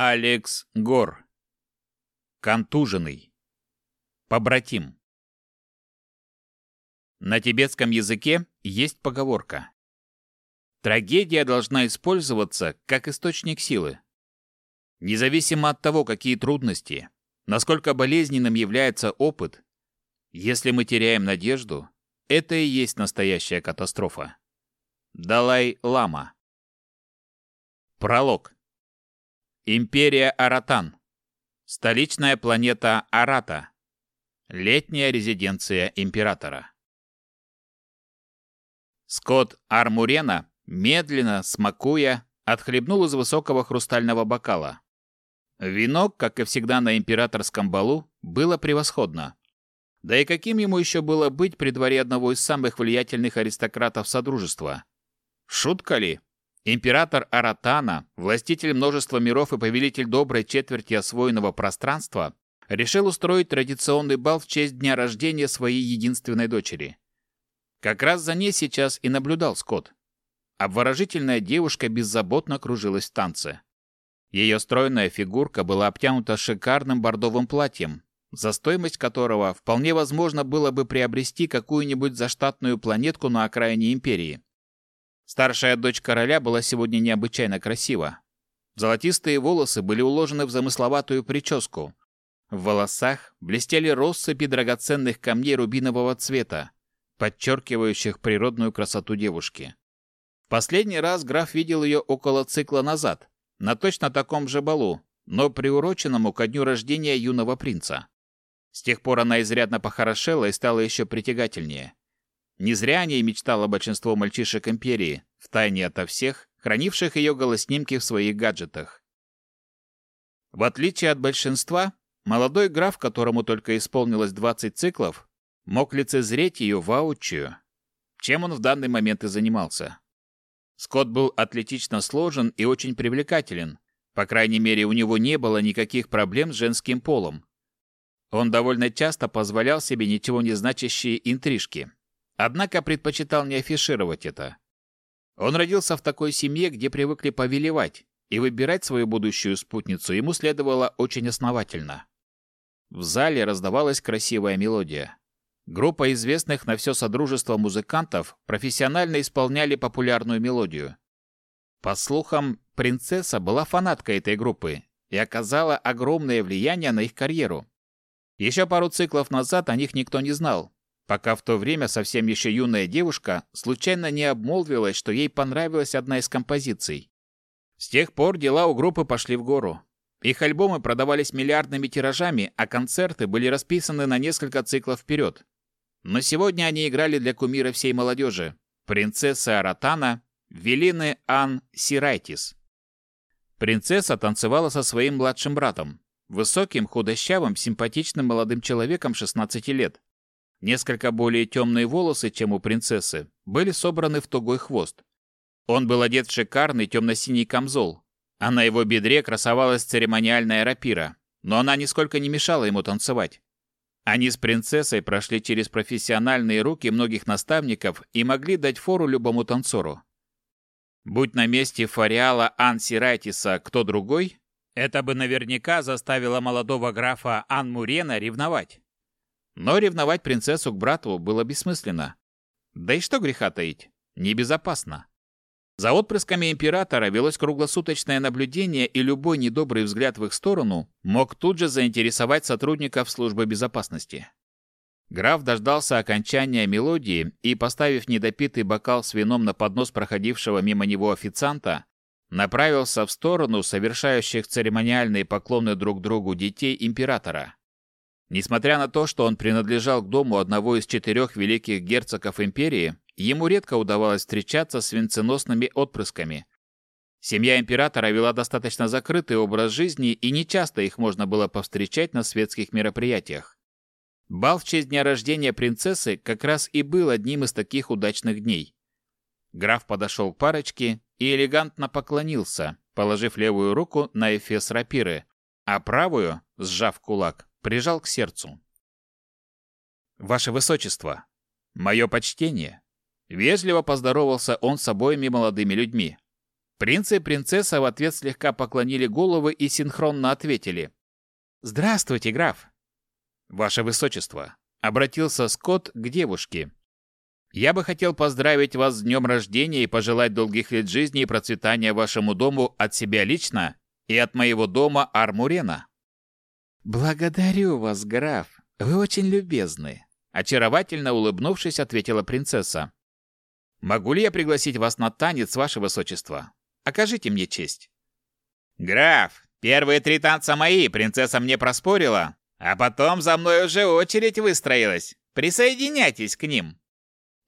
Алекс Гор. Контуженный. Побратим. На тибетском языке есть поговорка. Трагедия должна использоваться как источник силы. Независимо от того, какие трудности, насколько болезненным является опыт, если мы теряем надежду, это и есть настоящая катастрофа. Далай-лама. Пролог. Империя Аратан. Столичная планета Арата. Летняя резиденция императора. Скотт Армурена, медленно, смакуя, отхлебнул из высокого хрустального бокала. Вино, как и всегда на императорском балу, было превосходно. Да и каким ему еще было быть при дворе одного из самых влиятельных аристократов Содружества? Шутка ли? Император Аратана, властитель множества миров и повелитель доброй четверти освоенного пространства, решил устроить традиционный бал в честь дня рождения своей единственной дочери. Как раз за ней сейчас и наблюдал Скотт. Обворожительная девушка беззаботно кружилась в танце. Ее стройная фигурка была обтянута шикарным бордовым платьем, за стоимость которого вполне возможно было бы приобрести какую-нибудь заштатную планетку на окраине империи. Старшая дочь короля была сегодня необычайно красива. Золотистые волосы были уложены в замысловатую прическу. В волосах блестели россыпи драгоценных камней рубинового цвета, подчеркивающих природную красоту девушки. Последний раз граф видел ее около цикла назад, на точно таком же балу, но приуроченному ко дню рождения юного принца. С тех пор она изрядно похорошела и стала еще притягательнее. Не зря о ней мечтало большинство мальчишек Империи, втайне ото всех, хранивших ее голоснимки в своих гаджетах. В отличие от большинства, молодой граф, которому только исполнилось 20 циклов, мог лицезреть ее воочию, чем он в данный момент и занимался. Скотт был атлетично сложен и очень привлекателен. По крайней мере, у него не было никаких проблем с женским полом. Он довольно часто позволял себе ничего не значащие интрижки. Однако предпочитал не афишировать это. Он родился в такой семье, где привыкли повелевать, и выбирать свою будущую спутницу ему следовало очень основательно. В зале раздавалась красивая мелодия. Группа известных на все содружество музыкантов профессионально исполняли популярную мелодию. По слухам, принцесса была фанаткой этой группы и оказала огромное влияние на их карьеру. Еще пару циклов назад о них никто не знал, пока в то время совсем еще юная девушка случайно не обмолвилась, что ей понравилась одна из композиций. С тех пор дела у группы пошли в гору. Их альбомы продавались миллиардными тиражами, а концерты были расписаны на несколько циклов вперед. Но сегодня они играли для кумира всей молодежи – принцессы Аратана, Велины Ан Сирайтис. Принцесса танцевала со своим младшим братом, Высоким, худощавым, симпатичным молодым человеком 16 лет. Несколько более темные волосы, чем у принцессы, были собраны в тугой хвост. Он был одет в шикарный темно-синий камзол, а на его бедре красовалась церемониальная рапира, но она нисколько не мешала ему танцевать. Они с принцессой прошли через профессиональные руки многих наставников и могли дать фору любому танцору. Будь на месте Фариала Ансирайтиса кто другой, это бы наверняка заставило молодого графа Анмурена ревновать. Но ревновать принцессу к брату было бессмысленно. Да и что греха таить, небезопасно. За отпрысками императора велось круглосуточное наблюдение, и любой недобрый взгляд в их сторону мог тут же заинтересовать сотрудников службы безопасности. Граф дождался окончания мелодии и, поставив недопитый бокал с вином на поднос проходившего мимо него официанта, направился в сторону совершающих церемониальные поклоны друг другу детей императора. Несмотря на то, что он принадлежал к дому одного из четырех великих герцогов империи, ему редко удавалось встречаться с венценосными отпрысками. Семья императора вела достаточно закрытый образ жизни, и нечасто их можно было повстречать на светских мероприятиях. Бал в честь дня рождения принцессы как раз и был одним из таких удачных дней. Граф подошел к парочке и элегантно поклонился, положив левую руку на эфес рапиры, а правую, сжав кулак, прижал к сердцу. «Ваше Высочество, мое почтение!» Вежливо поздоровался он с обоими молодыми людьми. Принц и принцесса в ответ слегка поклонили головы и синхронно ответили. «Здравствуйте, граф!» «Ваше высочество!» — обратился Скотт к девушке. «Я бы хотел поздравить вас с днем рождения и пожелать долгих лет жизни и процветания вашему дому от себя лично и от моего дома Армурена». «Благодарю вас, граф. Вы очень любезны», — очаровательно улыбнувшись, ответила принцесса. «Могу ли я пригласить вас на танец, ваше высочество? Окажите мне честь». «Граф, первые три танца мои, принцесса мне проспорила, а потом за мной уже очередь выстроилась. Присоединяйтесь к ним».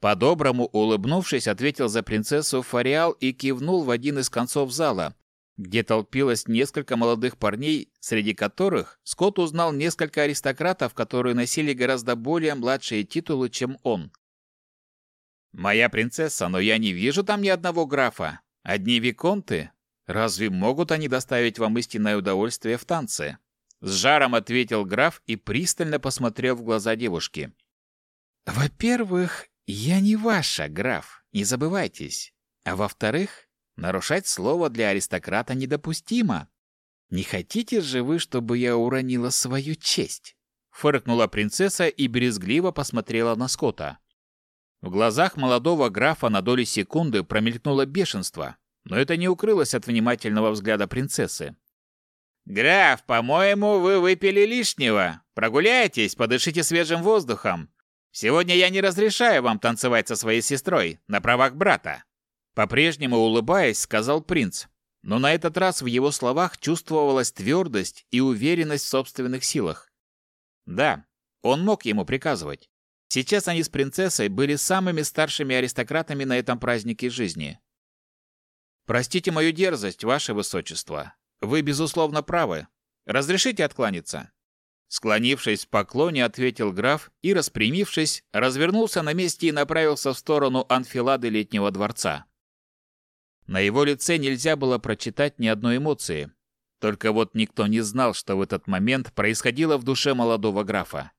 По-доброму улыбнувшись, ответил за принцессу Фариал и кивнул в один из концов зала, где толпилось несколько молодых парней, среди которых Скотт узнал несколько аристократов, которые носили гораздо более младшие титулы, чем он. «Моя принцесса, но я не вижу там ни одного графа. Одни виконты. Разве могут они доставить вам истинное удовольствие в танце?» С жаром ответил граф и пристально посмотрел в глаза девушки. «Во-первых, я не ваша, граф, не забывайтесь. А во-вторых, нарушать слово для аристократа недопустимо. Не хотите же вы, чтобы я уронила свою честь?» Фыркнула принцесса и брезгливо посмотрела на Скотта. В глазах молодого графа на доли секунды промелькнуло бешенство, но это не укрылось от внимательного взгляда принцессы. «Граф, по-моему, вы выпили лишнего. Прогуляйтесь, подышите свежим воздухом. Сегодня я не разрешаю вам танцевать со своей сестрой на правах брата». По-прежнему улыбаясь, сказал принц. Но на этот раз в его словах чувствовалась твердость и уверенность в собственных силах. Да, он мог ему приказывать. Сейчас они с принцессой были самыми старшими аристократами на этом празднике жизни. «Простите мою дерзость, ваше высочество», вы, безусловно, правы. Разрешите откланяться?» Склонившись в поклоне, ответил граф и, распрямившись, развернулся на месте и направился в сторону анфилады летнего дворца. На его лице нельзя было прочитать ни одной эмоции. Только вот никто не знал, что в этот момент происходило в душе молодого графа.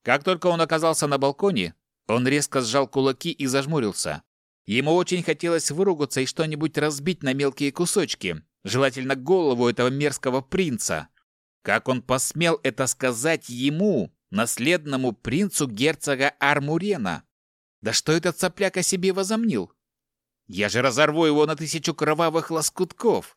Как только он оказался на балконе, он резко сжал кулаки и зажмурился. Ему очень хотелось выругаться и что-нибудь разбить на мелкие кусочки, желательно голову этого мерзкого принца. Как он посмел это сказать ему, наследному принцу герцога Армурена? Да что этот сопляк о себе возомнил? Я же разорву его на тысячу кровавых лоскутков.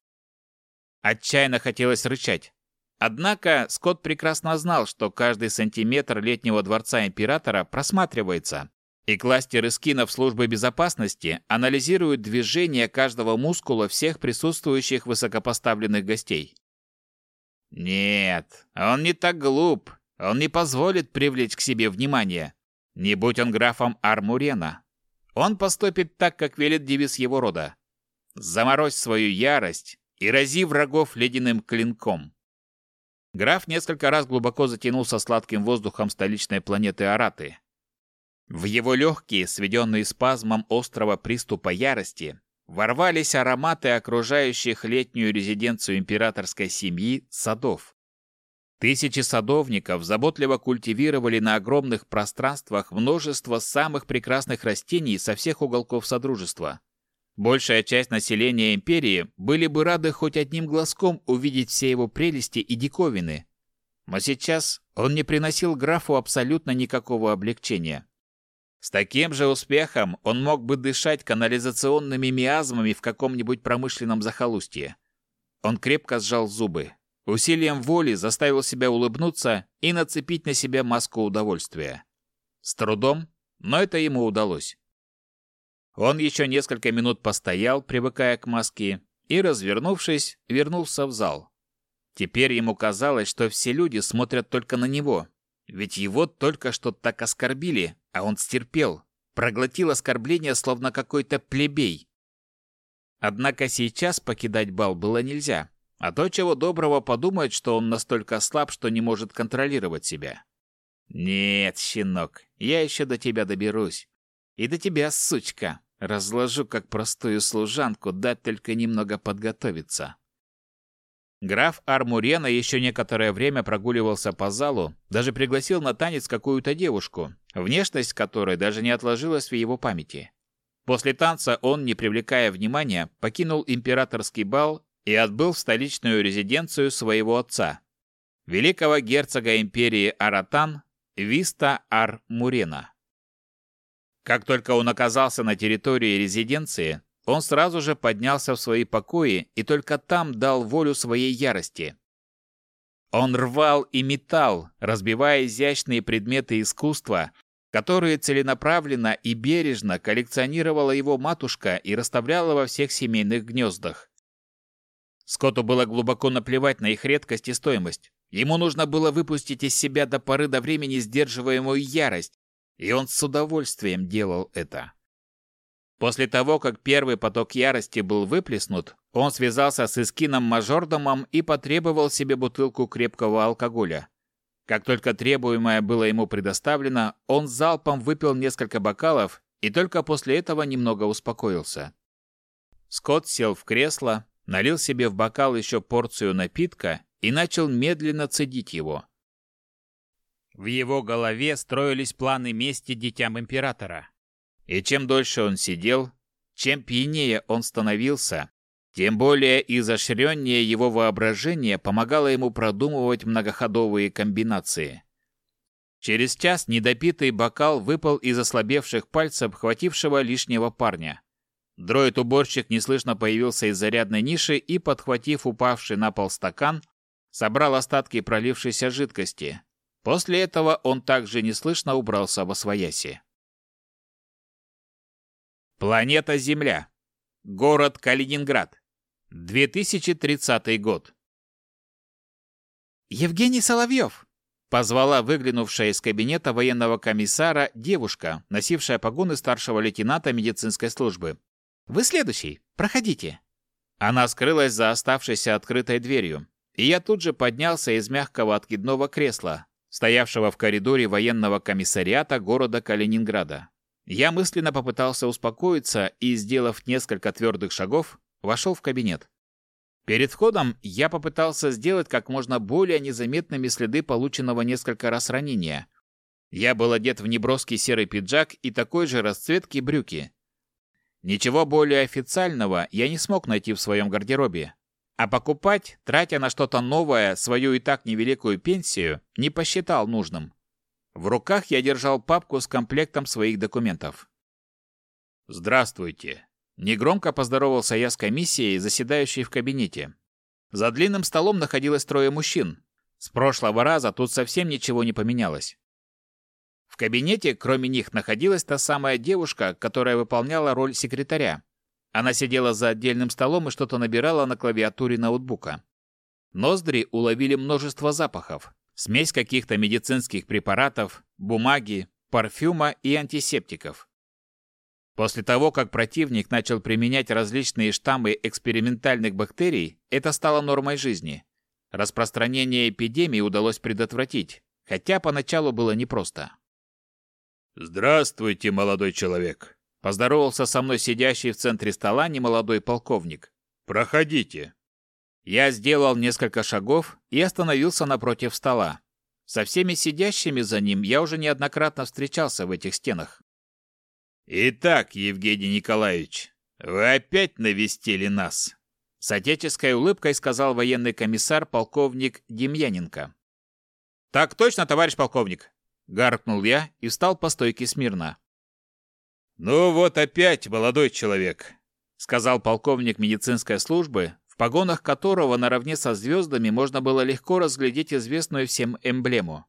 Отчаянно хотелось рычать. Однако Скотт прекрасно знал, что каждый сантиметр летнего дворца императора просматривается, и кластеры скинов службы безопасности анализируют движение каждого мускула всех присутствующих высокопоставленных гостей. Нет, он не так глуп. Он не позволит привлечь к себе внимание. Не будь он графом Армурена. Он поступит так, как велит девиз его рода. Заморозь свою ярость и рази врагов ледяным клинком. Граф несколько раз глубоко затянулся сладким воздухом столичной планеты Араты, в его легкие, сведенные спазмом острого приступа ярости, ворвались ароматы окружающих летнюю резиденцию императорской семьи садов. Тысячи садовников заботливо культивировали на огромных пространствах множество самых прекрасных растений со всех уголков Содружества. Большая часть населения империи были бы рады хоть одним глазком увидеть все его прелести и диковины. Но сейчас он не приносил графу абсолютно никакого облегчения. С таким же успехом он мог бы дышать канализационными миазмами в каком-нибудь промышленном захолустье. Он крепко сжал зубы, усилием воли заставил себя улыбнуться и нацепить на себя маску удовольствия. С трудом, но это ему удалось. Он еще несколько минут постоял, привыкая к маске, и, развернувшись, вернулся в зал. Теперь ему казалось, что все люди смотрят только на него, ведь его только что так оскорбили, а он стерпел, проглотил оскорбление, словно какой-то плебей. Однако сейчас покидать бал было нельзя, а то чего доброго подумает, что он настолько слаб, что не может контролировать себя. Нет, щенок, я еще до тебя доберусь. И до тебя, сучка, разложу как простую служанку, дать только немного подготовиться. Граф Армурена еще некоторое время прогуливался по залу, даже пригласил на танец какую-то девушку, внешность которой даже не отложилась в его памяти. После танца он, не привлекая внимания, покинул императорский бал и отбыл в столичную резиденцию своего отца, великого герцога империи Аратан Виста Ар Мурена. Как только он оказался на территории резиденции, он сразу же поднялся в свои покои и только там дал волю своей ярости. Он рвал и метал, разбивая изящные предметы искусства, которые целенаправленно и бережно коллекционировала его матушка и расставляла во всех семейных гнездах. Скотту было глубоко наплевать на их редкость и стоимость. Ему нужно было выпустить из себя до поры до времени сдерживаемую ярость, и он с удовольствием делал это. После того, как первый поток ярости был выплеснут, он связался с Искином Мажордомом и потребовал себе бутылку крепкого алкоголя. Как только требуемое было ему предоставлено, он залпом выпил несколько бокалов и только после этого немного успокоился. Скотт сел в кресло, налил себе в бокал еще порцию напитка и начал медленно цедить его. В его голове строились планы мести детям императора. И чем дольше он сидел, чем пьянее он становился, тем более изощреннее его воображение помогало ему продумывать многоходовые комбинации. Через час недопитый бокал выпал из ослабевших пальцев хватившего лишнего парня. Дроид-уборщик неслышно появился из зарядной ниши и, подхватив упавший на пол стакан, собрал остатки пролившейся жидкости. После этого он также неслышно убрался во свояси. Планета Земля. Город Калининград. 2030 год. «Евгений Соловьев!» — позвала выглянувшая из кабинета военного комиссара девушка, носившая погоны старшего лейтенанта медицинской службы. «Вы следующий. Проходите». Она скрылась за оставшейся открытой дверью, и я тут же поднялся из мягкого откидного кресла, стоявшего в коридоре военного комиссариата города Калининграда. Я мысленно попытался успокоиться и, сделав несколько твердых шагов, вошел в кабинет. Перед входом я попытался сделать как можно более незаметными следы полученного несколько раз ранения. Я был одет в неброский серый пиджак и такой же расцветки брюки. Ничего более официального я не смог найти в своем гардеробе. А покупать, тратя на что-то новое свою и так невеликую пенсию, не посчитал нужным. В руках я держал папку с комплектом своих документов. «Здравствуйте», Негромко поздоровался я с комиссией, заседающей в кабинете. За длинным столом находилось трое мужчин. С прошлого раза тут совсем ничего не поменялось. Кабинете, кроме них, находилась та самая девушка, которая выполняла роль секретаря. Она сидела за отдельным столом и что-то набирала на клавиатуре ноутбука. Ноздри уловили множество запахов. Смесь каких-то медицинских препаратов, бумаги, парфюма и антисептиков. После того, как противник начал применять различные штаммы экспериментальных бактерий, это стало нормой жизни. Распространение эпидемии удалось предотвратить, хотя поначалу было непросто. «Здравствуйте, молодой человек!» – поздоровался со мной сидящий в центре стола немолодой полковник. «Проходите!» Я сделал несколько шагов и остановился напротив стола. Со всеми сидящими за ним я уже неоднократно встречался в этих стенах. «Итак, Евгений Николаевич, вы опять навестили нас!» С отеческой улыбкой сказал военный комиссар полковник Демьяненко. «Так точно, товарищ полковник!» Гаркнул я и встал по стойке смирно. «Ну вот опять, молодой человек!» Сказал полковник медицинской службы, в погонах которого наравне со звездами можно было легко разглядеть известную всем эмблему.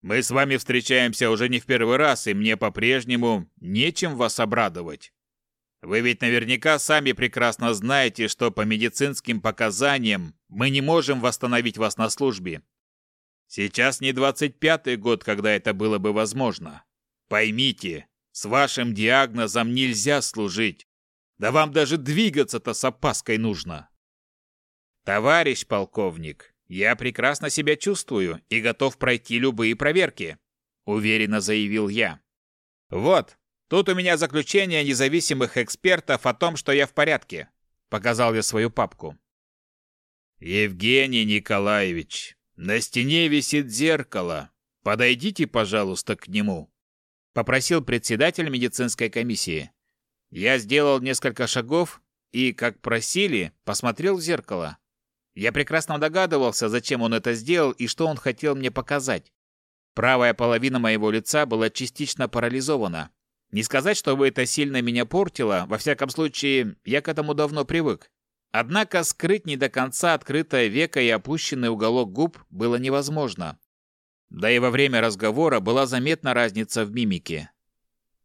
Мы с вами встречаемся уже не в первый раз, и мне по-прежнему нечем вас обрадовать. Вы ведь наверняка сами прекрасно знаете, что по медицинским показаниям мы не можем восстановить вас на службе. Сейчас не 25-й год, когда это было бы возможно. Поймите, с вашим диагнозом нельзя служить. Да вам даже двигаться-то с опаской нужно. Товарищ полковник, «Я прекрасно себя чувствую и готов пройти любые проверки», – уверенно заявил я. «Вот, тут у меня заключение независимых экспертов о том, что я в порядке», – показал я свою папку. «Евгений Николаевич, на стене висит зеркало. Подойдите, пожалуйста, к нему», – попросил председатель медицинской комиссии. Я сделал несколько шагов и, как просили, посмотрел в зеркало. Я прекрасно догадывался, зачем он это сделал и что он хотел мне показать. Правая половина моего лица была частично парализована. Не сказать, чтобы это сильно меня портило, во всяком случае, я к этому давно привык. Однако скрыть не до конца открытое веко и опущенный уголок губ было невозможно. Да и во время разговора была заметна разница в мимике.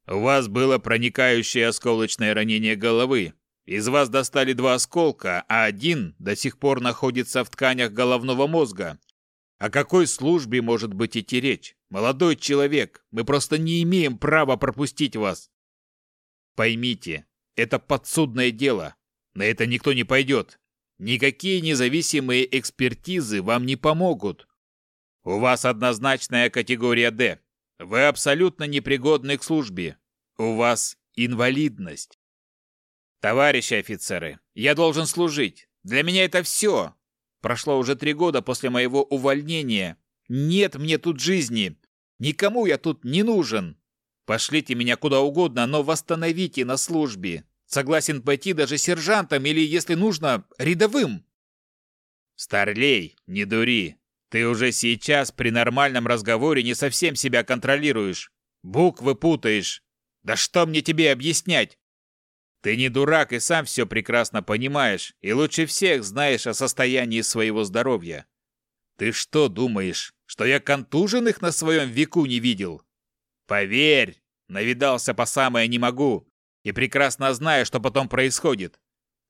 «У вас было проникающее осколочное ранение головы. Из вас достали два осколка, а один до сих пор находится в тканях головного мозга. О какой службе может быть идти речь? Молодой человек, мы просто не имеем права пропустить вас. Поймите, это подсудное дело. На это никто не пойдет. Никакие независимые экспертизы вам не помогут. У вас однозначная категория D. Вы абсолютно непригодны к службе. У вас инвалидность. Товарищи офицеры, я должен служить. Для меня это все. Прошло уже три года после моего увольнения. Нет мне тут жизни. Никому я тут не нужен. Пошлите меня куда угодно, но восстановите на службе. Согласен пойти даже сержантом или, если нужно, рядовым. Старлей, не дури. Ты уже сейчас при нормальном разговоре не совсем себя контролируешь. Буквы путаешь. Да что мне тебе объяснять? Ты не дурак и сам все прекрасно понимаешь, и лучше всех знаешь о состоянии своего здоровья. Ты что думаешь, что я контуженных на своем веку не видел? Поверь, навидался по самое не могу и прекрасно знаю, что потом происходит.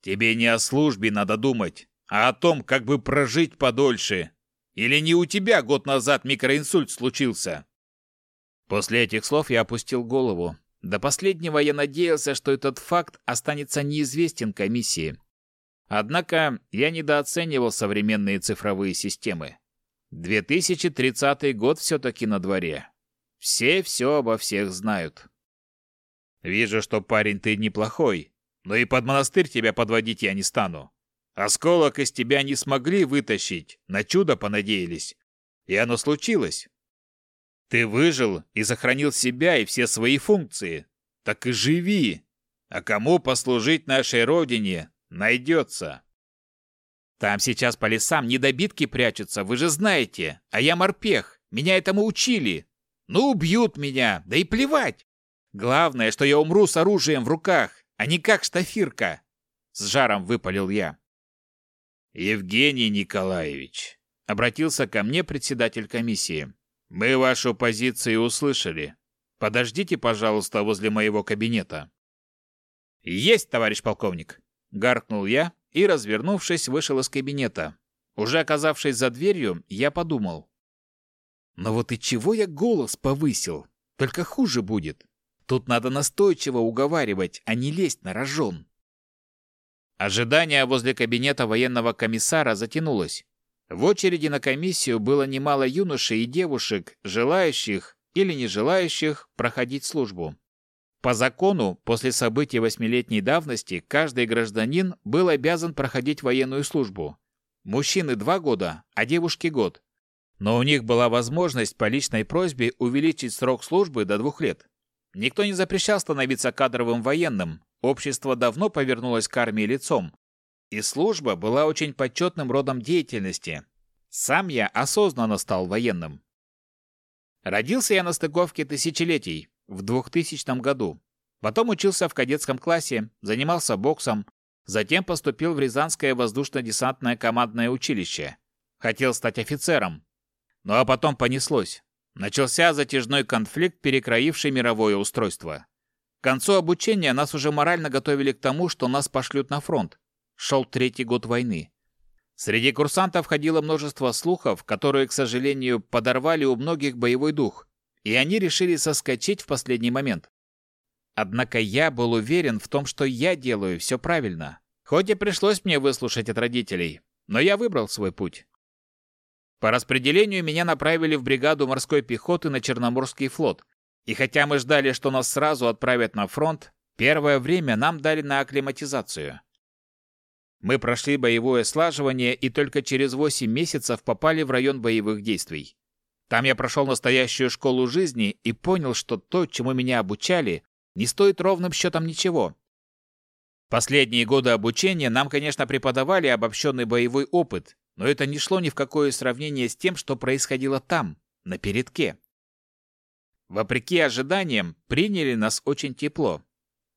Тебе не о службе надо думать, а о том, как бы прожить подольше. Или не у тебя год назад микроинсульт случился?» После этих слов я опустил голову. До последнего я надеялся, что этот факт останется неизвестен комиссии. Однако я недооценивал современные цифровые системы. 2030 год все-таки на дворе. Все все обо всех знают. Вижу, что парень ты неплохой, но и под монастырь тебя подводить я не стану. Осколок из тебя не смогли вытащить, на чудо понадеялись. И оно случилось. Ты выжил и сохранил себя и все свои функции. Так и живи. А кому послужить нашей родине, найдется. Там сейчас по лесам недобитки прячутся, вы же знаете. А я морпех, меня этому учили. Ну, убьют меня, да и плевать. Главное, что я умру с оружием в руках, а не как штафирка. С жаром выпалил я. Евгений Николаевич, обратился ко мне председатель комиссии. Мы вашу позицию услышали. Подождите, пожалуйста, возле моего кабинета. Есть, товарищ полковник, гаркнул я и, развернувшись, вышел из кабинета. Уже оказавшись за дверью, я подумал: "Но вот и чего я голос повысил? Только хуже будет. Тут надо настойчиво уговаривать, а не лезть на рожон. Ожидание возле кабинета военного комиссара затянулось. В очереди на комиссию было немало юношей и девушек, желающих или не желающих проходить службу. По закону, после событий восьмилетней давности, каждый гражданин был обязан проходить военную службу. Мужчины два года, а девушки год. Но у них была возможность по личной просьбе увеличить срок службы до двух лет. Никто не запрещал становиться кадровым военным. Общество давно повернулось к армии лицом. И служба была очень почетным родом деятельности. Сам я осознанно стал военным. Родился я на стыковке тысячелетий, в 2000 году. Потом учился в кадетском классе, занимался боксом, затем поступил в Рязанское воздушно-десантное командное училище. Хотел стать офицером. Ну а потом понеслось. Начался затяжной конфликт, перекроивший мировое устройство. К концу обучения нас уже морально готовили к тому, что нас пошлют на фронт. Шел третий год войны. Среди курсантов ходило множество слухов, которые, к сожалению, подорвали у многих боевой дух, и они решили соскочить в последний момент. Однако я был уверен в том, что я делаю все правильно. Хоть и пришлось мне выслушать от родителей, но я выбрал свой путь. По распределению меня направили в бригаду морской пехоты на Черноморский флот. И хотя мы ждали, что нас сразу отправят на фронт, первое время нам дали на акклиматизацию. Мы прошли боевое слаживание и только через 8 месяцев попали в район боевых действий. Там я прошел настоящую школу жизни и понял, что то, чему меня обучали, не стоит ровным счетом ничего. последние годы обучения нам, конечно, преподавали обобщенный боевой опыт, но это не шло ни в какое сравнение с тем, что происходило там, на передке. Вопреки ожиданиям, приняли нас очень тепло.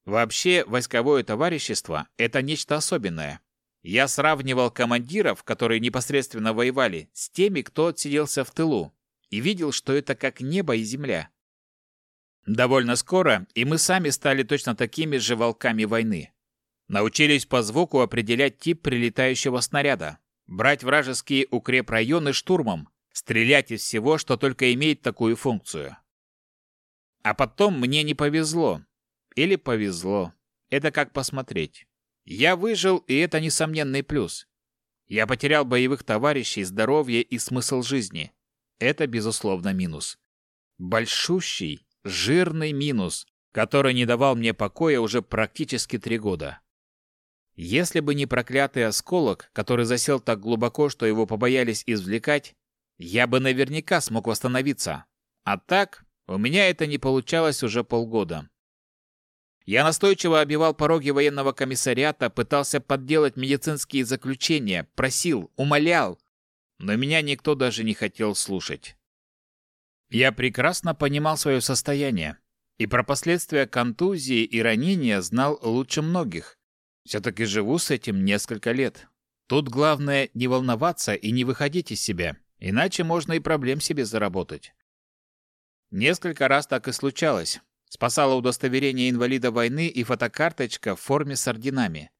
Вообще, войсковое товарищество – это нечто особенное. Я сравнивал командиров, которые непосредственно воевали, с теми, кто отсиделся в тылу, и видел, что это как небо и земля. Довольно скоро и мы сами стали точно такими же волками войны. Научились по звуку определять тип прилетающего снаряда, брать вражеские укрепрайоны штурмом, стрелять из всего, что только имеет такую функцию. А потом мне не повезло. Или повезло. Это как посмотреть. Я выжил, и это несомненный плюс. Я потерял боевых товарищей, здоровье и смысл жизни. Это, безусловно, минус. Большущий, жирный минус, который не давал мне покоя уже практически три года. Если бы не проклятый осколок, который засел так глубоко, что его побоялись извлекать, я бы наверняка смог восстановиться. А так, у меня это не получалось уже полгода. Я настойчиво обивал пороги военного комиссариата, пытался подделать медицинские заключения, просил, умолял, но меня никто даже не хотел слушать. Я прекрасно понимал свое состояние, и про последствия контузии и ранения знал лучше многих. Все-таки живу с этим несколько лет. Тут главное не волноваться и не выходить из себя, иначе можно и проблем себе заработать. Несколько раз так и случалось. Спасало удостоверение инвалида войны и фотокарточка в форме с орденами.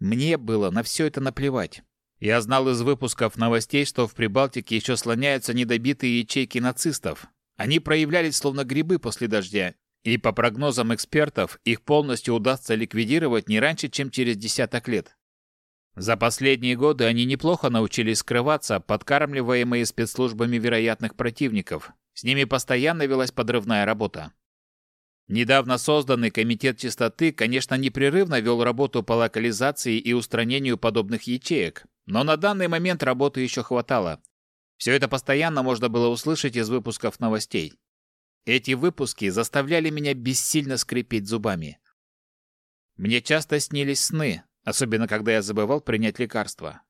Мне было на все это наплевать. Я знал из выпусков новостей, что в Прибалтике еще слоняются недобитые ячейки нацистов. Они проявлялись словно грибы после дождя, и по прогнозам экспертов, их полностью удастся ликвидировать не раньше, чем через десяток лет. За последние годы они неплохо научились скрываться, подкармливаемые спецслужбами вероятных противников, с ними постоянно велась подрывная работа. Недавно созданный комитет чистоты, конечно, непрерывно вел работу по локализации и устранению подобных ячеек, но на данный момент работы еще хватало. Все это постоянно можно было услышать из выпусков новостей. Эти выпуски заставляли меня бессильно скрипеть зубами. Мне часто снились сны, особенно когда я забывал принять лекарство.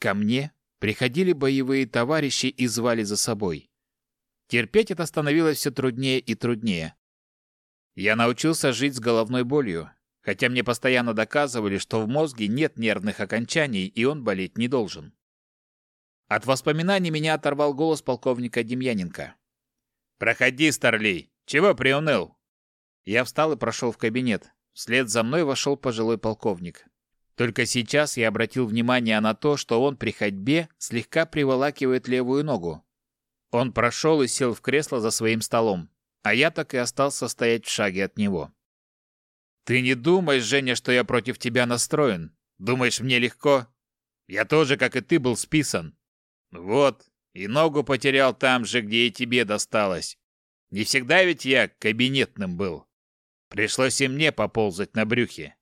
Ко мне приходили боевые товарищи и звали за собой. Терпеть это становилось все труднее и труднее. Я научился жить с головной болью, хотя мне постоянно доказывали, что в мозге нет нервных окончаний, и он болеть не должен. От воспоминаний меня оторвал голос полковника Демьяненко. «Проходи, старлей! Чего приуныл?» Я встал и прошел в кабинет. Вслед за мной вошел пожилой полковник. Только сейчас я обратил внимание на то, что он при ходьбе слегка приволакивает левую ногу, он прошел и сел в кресло за своим столом, а я так и остался стоять в шаге от него. «Ты не думай, Женя, что я против тебя настроен. Думаешь, мне легко? Я тоже, как и ты, был списан. Вот, и ногу потерял там же, где и тебе досталось. Не всегда ведь я кабинетным был. Пришлось и мне поползать на брюхе.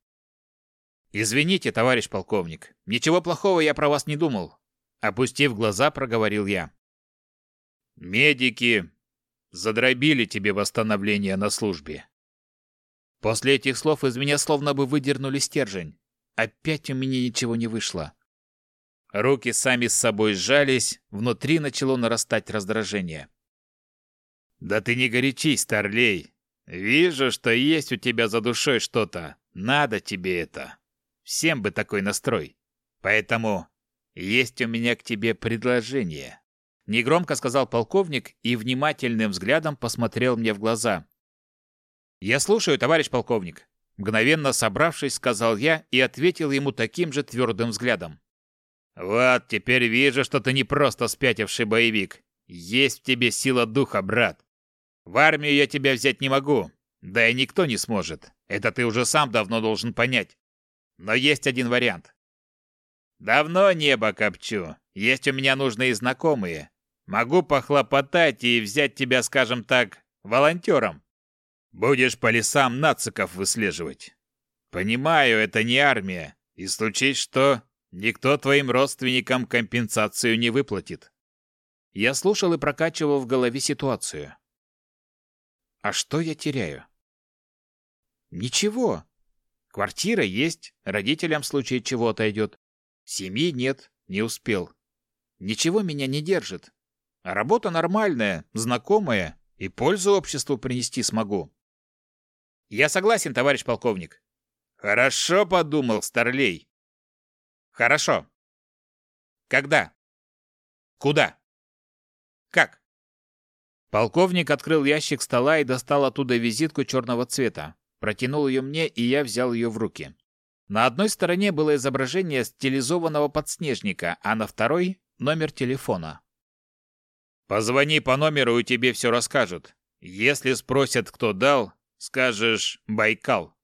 Извините, товарищ полковник, ничего плохого я про вас не думал. Опустив глаза, проговорил я. Медики задробили тебе восстановление на службе. После этих слов из меня словно бы выдернули стержень. Опять у меня ничего не вышло. Руки сами с собой сжались, внутри начало нарастать раздражение. «Да ты не горячись, старлей. Вижу, что есть у тебя за душой что-то. Надо тебе это. Всем бы такой настрой. Поэтому есть у меня к тебе предложение». Негромко сказал полковник и внимательным взглядом посмотрел мне в глаза. «Я слушаю, товарищ полковник», мгновенно собравшись, сказал я и ответил ему таким же твердым взглядом. «Вот, теперь вижу, что ты не просто спятивший боевик. Есть в тебе сила духа, брат. В армию я тебя взять не могу, да и никто не сможет. Это ты уже сам давно должен понять. Но есть один вариант. Давно небо копчу. Есть у меня нужные знакомые. Могу похлопотать и взять тебя, скажем так, волонтером. Будешь по лесам нациков выслеживать. Понимаю, это не армия, и случись что, никто твоим родственникам компенсацию не выплатит. Я слушал и прокачивал в голове ситуацию. А что я теряю? Ничего. Квартира есть, родителям в случае чего отойдет. Семьи нет, не успел. Ничего меня не держит. А работа нормальная, знакомая, и пользу обществу принести смогу. Я согласен, товарищ полковник. Хорошо подумал, Старлей. Хорошо. Когда? Куда? Как? Полковник открыл ящик стола и достал оттуда визитку черного цвета. Протянул ее мне, и я взял ее в руки. На одной стороне было изображение стилизованного подснежника, а на второй — номер телефона. «Позвони по номеру, и тебе все расскажут. Если спросят, кто дал, скажешь «Байкал».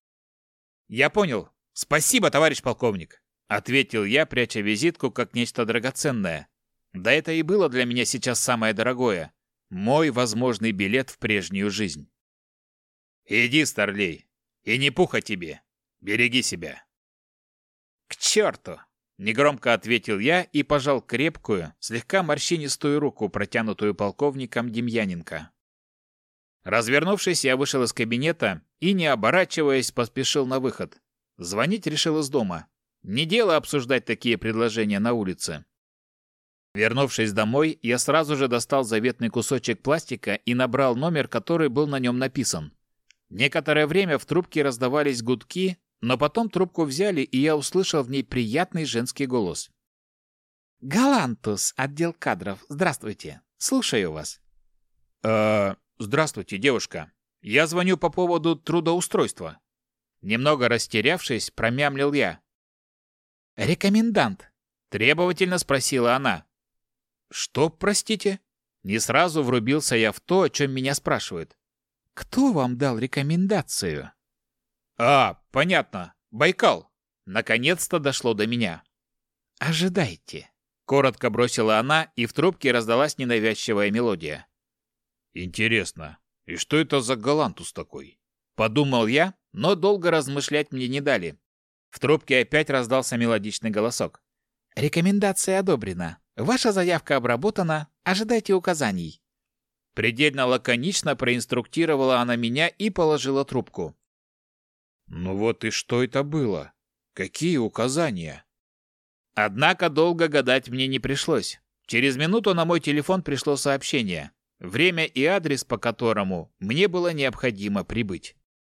«Я понял. Спасибо, товарищ полковник», — ответил я, пряча визитку как нечто драгоценное. Да это и было для меня сейчас самое дорогое. Мой возможный билет в прежнюю жизнь. «Иди, Старлей, и не пуха тебе. Береги себя». «К черту!» — негромко ответил я и пожал крепкую, слегка морщинистую руку, протянутую полковником Демьяненко. Развернувшись, я вышел из кабинета и, не оборачиваясь, поспешил на выход. Звонить решил из дома. Не дело обсуждать такие предложения на улице. Вернувшись домой, я сразу же достал заветный кусочек пластика и набрал номер, который был на нем написан. Некоторое время в трубке раздавались гудки, но потом трубку взяли, и я услышал в ней приятный женский голос. «Галантус, отдел кадров. Здравствуйте. Слушаю вас». «Э, здравствуйте, девушка. Я звоню по поводу трудоустройства». Немного растерявшись, промямлил я. «Рекомендант?» – требовательно спросила она. «Что, простите?» Не сразу врубился я в то, о чем меня спрашивают. «Кто вам дал рекомендацию?» «А, понятно. Байкал». Наконец-то дошло до меня. «Ожидайте», — коротко бросила она, и в трубке раздалась ненавязчивая мелодия. «Интересно, и что это за галантус такой?» Подумал я, но долго размышлять мне не дали. В трубке опять раздался мелодичный голосок. «Рекомендация одобрена. Ваша заявка обработана. Ожидайте указаний». Предельно лаконично проинструктировала она меня и положила трубку. Ну вот и что это было? Какие указания? Однако долго гадать мне не пришлось. Через минуту на мой телефон пришло сообщение. Время и адрес, по которому мне было необходимо прибыть.